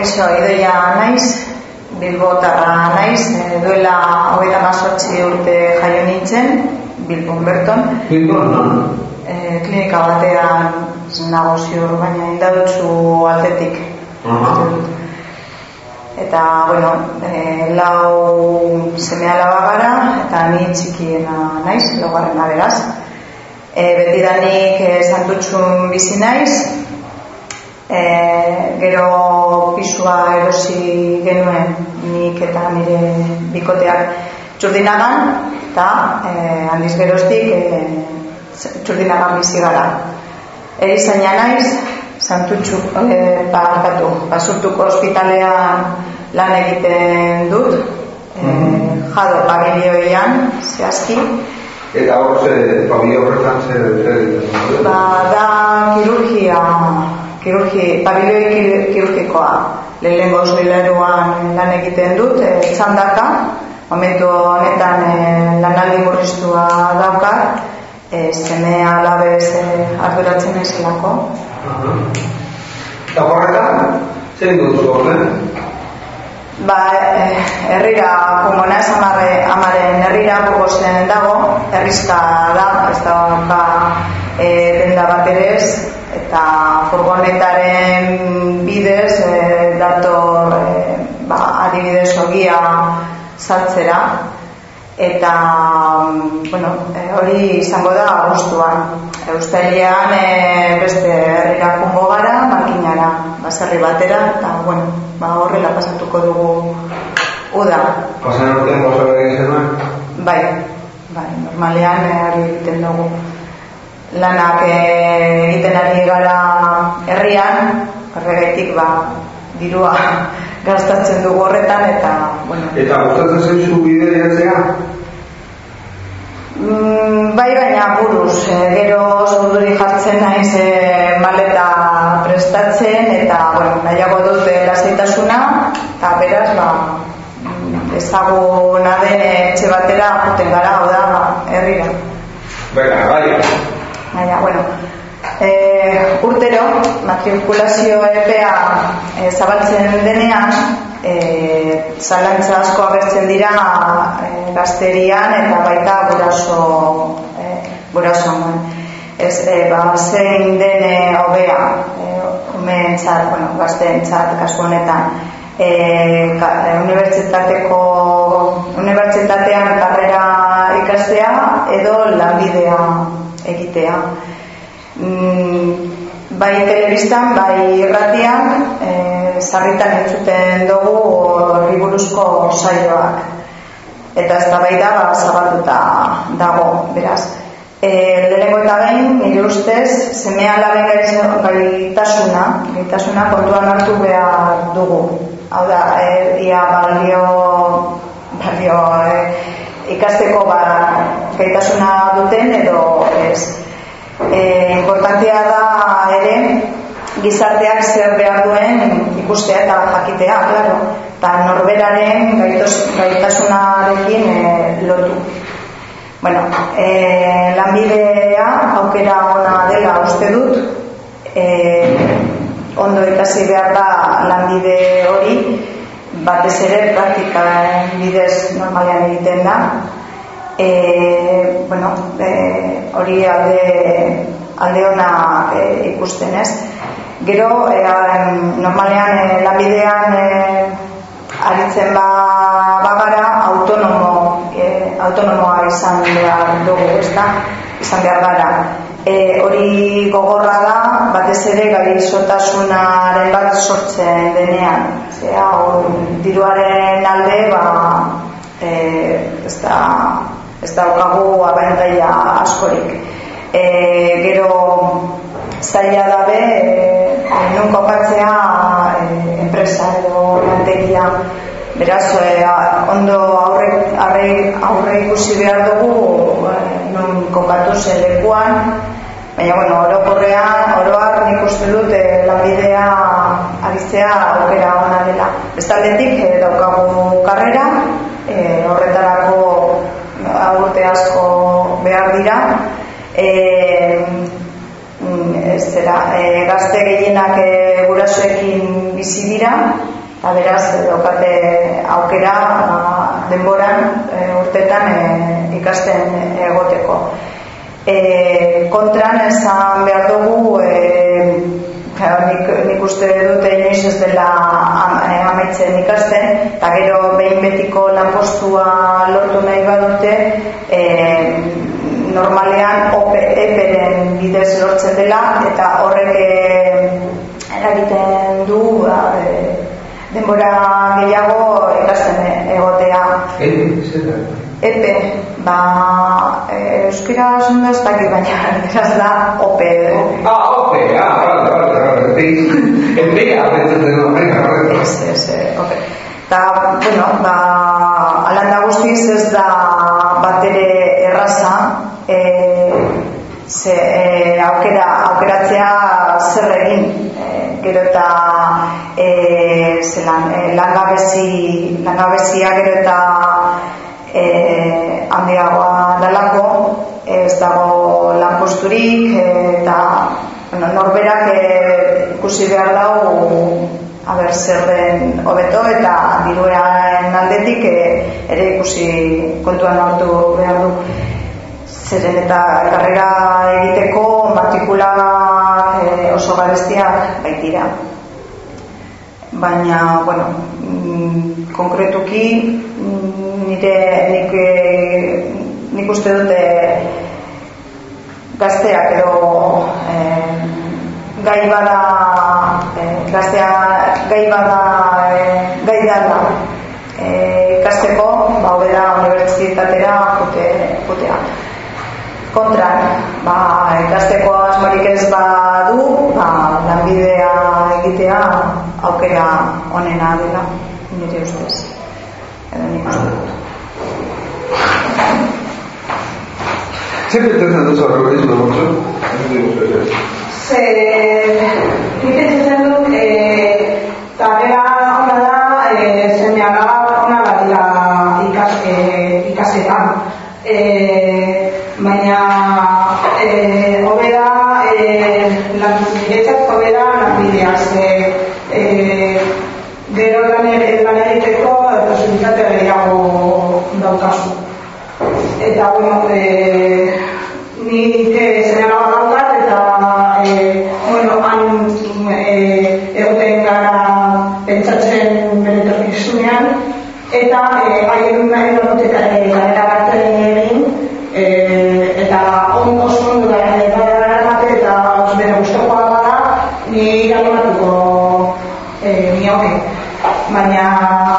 Kaixo, idoia naiz, bilbotarra naiz, e, duela hogeita mazortzi urte jaio nintzen, Bilbon Berton. Bilbon, no? E, klinika batean nago ziur, baina indadutzu altetik. Uh -huh. Eta, bueno, e, lau semea laba gara, eta ni txikiena naiz, logarren beraz. E, betidanik e, santutxun bizi naiz, e, gero pisua erosi genuen nik eta nire bikoteak txurdinagan, eta e, handiz geroztik e, txurdinagan bizi gara. Erizaina naiz, santutxu, e, barkatu, basurtuko ospitalean lan egiten dut, e, jado pabilioian, zehazki, Eta hor ze, pabio horretan ze, ze egiten Ba, da kirurgi, pabilioi kirurgikoa. Lehenengo zuileruan lan egiten dut, e, txandaka, momentu honetan e, lanaldi murriztua daukat, e, zene alabez e, arduratzen ezelako. Eta horretan, zer dut zu? Ba, e, herrira, como naiz amare, amaren herrira burgozen dago, herrizka da, ez da, ba, e, denda bat ere ez, eta furgonetaren bidez, e, dator, e, ba, adibidez ogia saltzera, eta, bueno, e, hori izango da guztuan. Eustailean e, beste herrira jungo gara, makinara, baserri batera, eta, bueno, ba, horrela pasatuko dugu uda. Pasan urtean zenuen? Bai, bai, normalean hori egiten dugu. Lanak eh, egiten ari gara herrian, horregaitik ba, dirua gastatzen dugu horretan eta, bueno. Eta gustatzen zaizu bide jatzea? Mm, bai baina buruz, e, gero zurduri jartzen naiz e, maleta prestatzen eta bueno, nahiago dut lasaitasuna eta beraz ba, mm, ezaguna den etxe batera juten gara, hau da, ba, herrira. Baina, bai. Baina, bueno, e, urtero matrikulazio epea e, zabaltzen denean e, zalantza asko agertzen dira e, gazterian eta baita guraso e, gurasoan ez e, ba, zein den hobea e, umeentzat, bueno, gazteentzat kasu honetan. E, ka, e, unibertsitateko unibertsitatean karrera ikastea edo lanbidea egitea mm, bai telebistan, bai irratian, e, sarritan entzuten dugu horri buruzko saioak. Eta ez da bai da, ba, zabalduta dago, beraz. E, lehenengo eta behin, nire ustez, semea laben gaitasuna, gaitasuna kontuan hartu behar dugu. Hau da, e, ia balio, balio e, ikasteko ba, gaitasuna duten edo ez e, importantea da ere gizarteak zer behar duen ikustea eta jakitea, claro, eta norberaren gaitasunarekin e, lotu. Bueno, e, lanbidea aukera ona dela uste dut, e, ondo ikasi behar da lanbide hori, batez ere praktika bidez normalean egiten da, e, bueno, e, hori alde, alde ona e, ikusten ez. Gero, e, normalean e, lanbidean e, aritzen ba, bagara autonomo, e, autonomoa izan behar dugu, ez da? Izan behar gara. E, hori gogorra da, batez ere gaizotasunaren bat sortzen denean. Zea, diruaren alde, ba, e, ez da, ez daukagu abantaia askorik. E, gero zaila dabe e, nun kokatzea e, enpresa edo lantegia beraz e, ondo aurre, aurre, aurre ikusi behar dugu e, nun kokatu zelekuan baina bueno, orokorrean oroak nik uste dut e, lanbidea aritzea aukera ona dela bestaldetik e, daukagu karrera e, horretarako urte asko behar dira e, ez zera, e, gazte gehienak e, gurasoekin bizi dira, eta beraz, daukate aukera ba, denboran e, urtetan e, ikasten egoteko. E, kontran esan behar dugu, e, nik, nik uste dute inoiz ez dela amaitzen ikasten, eta gero behin betiko lanpostua lortu nahi badute, e, normalean eperen bidez lortzen dela, eta horrek eragiten du ba, denbora gehiago ikasten egotea. Epe, ba, euskira esan da ez dakit baina, eraz da, ope. Ah, ope, ah, bale, bale, bale, epe, abetzen den venga, bale. Ez, ez, ope. Ta, bueno, ba, alanda guztiz ez da bat ere erraza, e, ze, e, aukera, aukeratzea zer egin, e, gero eta e, zelan, e, langabezi, langabezia gero eta e, handiagoa dalako, ez dago lanposturik eta bueno, norberak e, ikusi behar dago haber zer den hobeto eta diruean aldetik e, ere ikusi kontuan hartu behar du. Zeren eta karrera egiteko matrikula e, oso garestiak baitira baina, bueno, mm, konkretuki mm, nire nik, e, nik uste dute gazteak edo e, gai bada e, gaztea gai bada e, gai dala e, ikasteko ba hobera unibertsitatera jote jotea kontra ba ikasteko asmorik ez badu ba lanbidea egitea aukera onena dela nire ustez edo nik uste dut Zer pentsatzen duzu arroberismo mucho? Ze, nik pentsatzen dut, e, karrera ona da, e, zeme alaba ona badira ikas, e, ikasetan. E, baina, e, hobe da, e, lan, niretzat hobe da lanbidea, ze, e, gero lan, lan egiteko posibilitate gehiago daukazu. Eta, bueno, e, nik e, zenera daukat eta e, bueno, han e, egoten gara pentsatzen bere etorkizunean eta e, haien nahi dut eta e, garera bat egin baina